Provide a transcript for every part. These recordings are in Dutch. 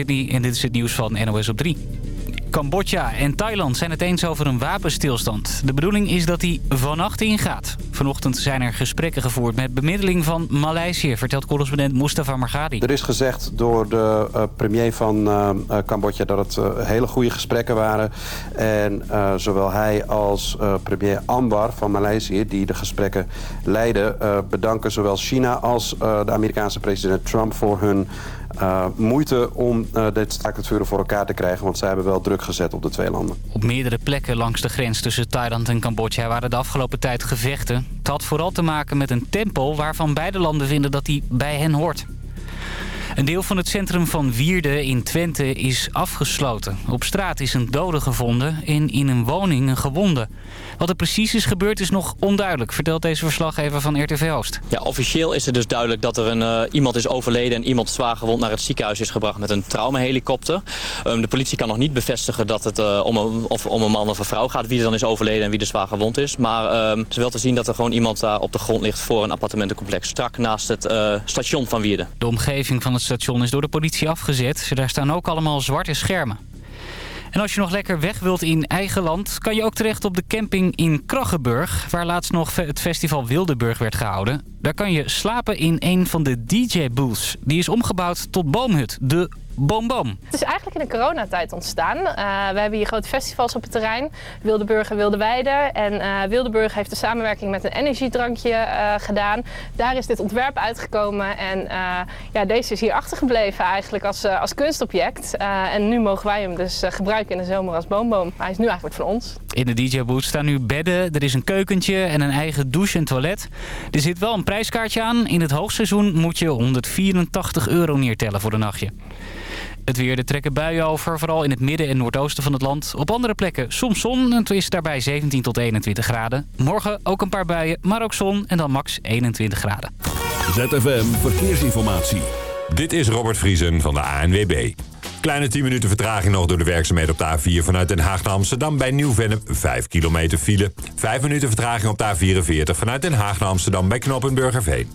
Sydney en dit is het nieuws van NOS op 3. Cambodja en Thailand zijn het eens over een wapenstilstand. De bedoeling is dat die vannacht ingaat. Vanochtend zijn er gesprekken gevoerd met bemiddeling van Maleisië... vertelt correspondent Mustafa Margadi. Er is gezegd door de uh, premier van uh, Cambodja dat het hele goede gesprekken waren. En zowel hij als premier Anwar van Maleisië, die de gesprekken leiden... bedanken zowel China als de Amerikaanse president Trump voor hun... Uh, moeite om uh, dit staakt het vuren voor elkaar te krijgen... want zij hebben wel druk gezet op de twee landen. Op meerdere plekken langs de grens tussen Thailand en Cambodja... waren de afgelopen tijd gevechten. Het had vooral te maken met een tempel... waarvan beide landen vinden dat die bij hen hoort. Een deel van het centrum van Wierde in Twente is afgesloten. Op straat is een dode gevonden en in een woning een gewonde. Wat er precies is gebeurd is nog onduidelijk, vertelt deze verslaggever van RTV Oost. Ja, officieel is het dus duidelijk dat er een, uh, iemand is overleden en iemand zwaar gewond naar het ziekenhuis is gebracht met een traumahelikopter. Um, de politie kan nog niet bevestigen dat het uh, om, een, of, om een man of een vrouw gaat wie er dan is overleden en wie er zwaar gewond is. Maar um, het is wel te zien dat er gewoon iemand daar op de grond ligt voor een appartementencomplex strak naast het uh, station van Wierde. De omgeving van het station is door de politie afgezet. Daar staan ook allemaal zwarte schermen. En als je nog lekker weg wilt in eigen land... kan je ook terecht op de camping in Kraggenburg... waar laatst nog het festival Wildeburg werd gehouden. Daar kan je slapen in een van de DJ-booths. Die is omgebouwd tot boomhut, de Boom Boom. Het is eigenlijk in de coronatijd ontstaan. Uh, we hebben hier grote festivals op het terrein. Wildeburg en Wildeweide. En uh, Wildeburg heeft de samenwerking met een energiedrankje uh, gedaan. Daar is dit ontwerp uitgekomen. En ja, deze is hier achtergebleven eigenlijk als, als kunstobject. en nu mogen wij hem dus gebruiken in de zomer als boomboom. Hij is nu eigenlijk van ons. In de DJ-booth staan nu bedden, er is een keukentje en een eigen douche en toilet. Er zit wel een prijskaartje aan. In het hoogseizoen moet je 184 euro neertellen voor een nachtje. Het weer, er trekken buien over, vooral in het midden en noordoosten van het land. Op andere plekken soms zon, het is daarbij 17 tot 21 graden. Morgen ook een paar buien, maar ook zon en dan max 21 graden. ZFM Verkeersinformatie. Dit is Robert Vriesen van de ANWB. Kleine 10 minuten vertraging nog door de werkzaamheden op de A4 vanuit Den Haag naar Amsterdam. Bij Nieuw-Vennep 5 kilometer file. 5 minuten vertraging op de A44 vanuit Den Haag naar Amsterdam bij Knoppenburgerveen.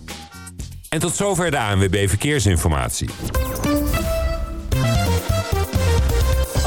En tot zover de ANWB Verkeersinformatie.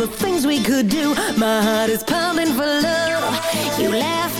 the things we could do. My heart is pounding for love. You laugh.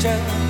这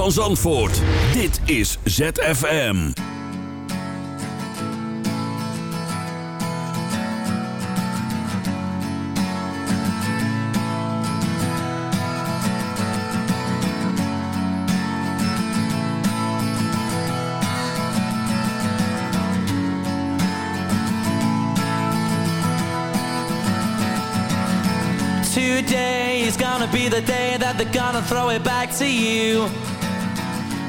van Zandvoort. Dit is ZFM. Today is gonna be the day that they're gonna throw it back to you.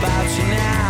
about you now.